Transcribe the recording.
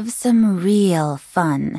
have some real fun.